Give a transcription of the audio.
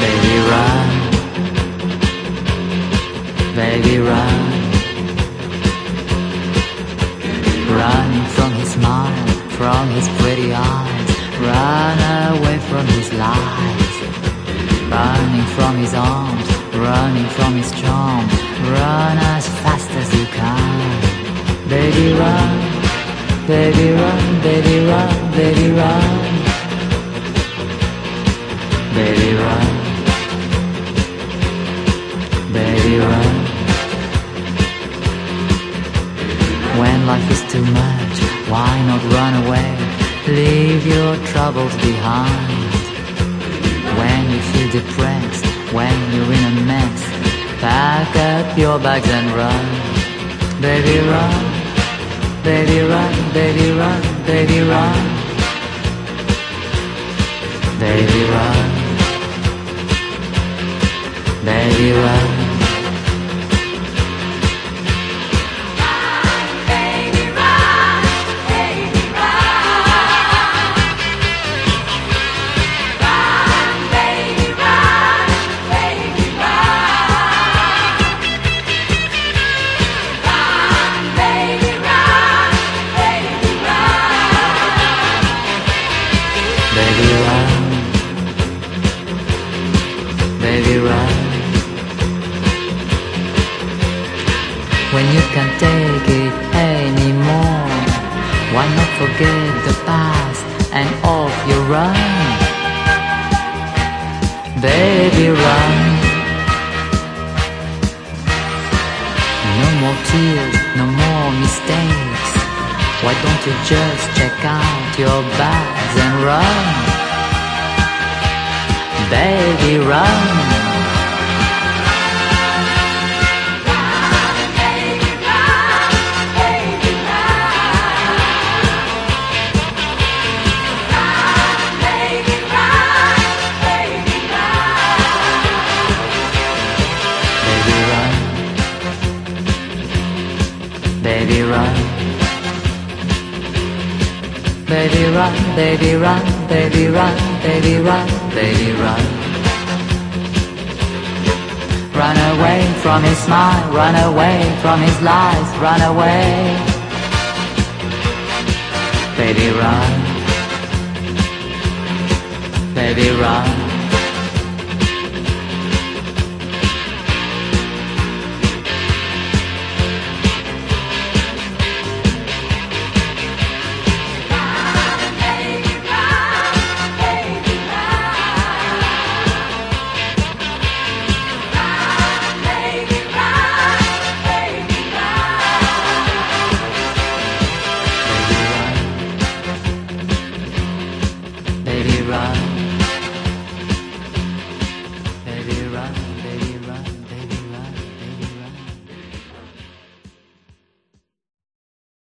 run, baby run, running from his smile, from his pretty eyes, run away from his lies, running from his arms, running from his charm, run as fast as you can, baby run, baby run, baby run, baby run. Baby run, life is too much, why not run away? Leave your troubles behind. When you feel depressed, when you're in a mess, pack up your bags and run. Baby run, baby run, baby run, baby run. Baby run, baby run. Baby Baby run, baby run. When you can't take it anymore, why not forget the past and off you run? Baby run. No more tears, no more mistakes. Why don't you just check out your run. Run, baby run, baby run. Baby, run. Baby, run. Baby, run, baby, run, baby, run, baby, run. Run away from his smile, run away from his lies, run away. Baby, run. Baby, run.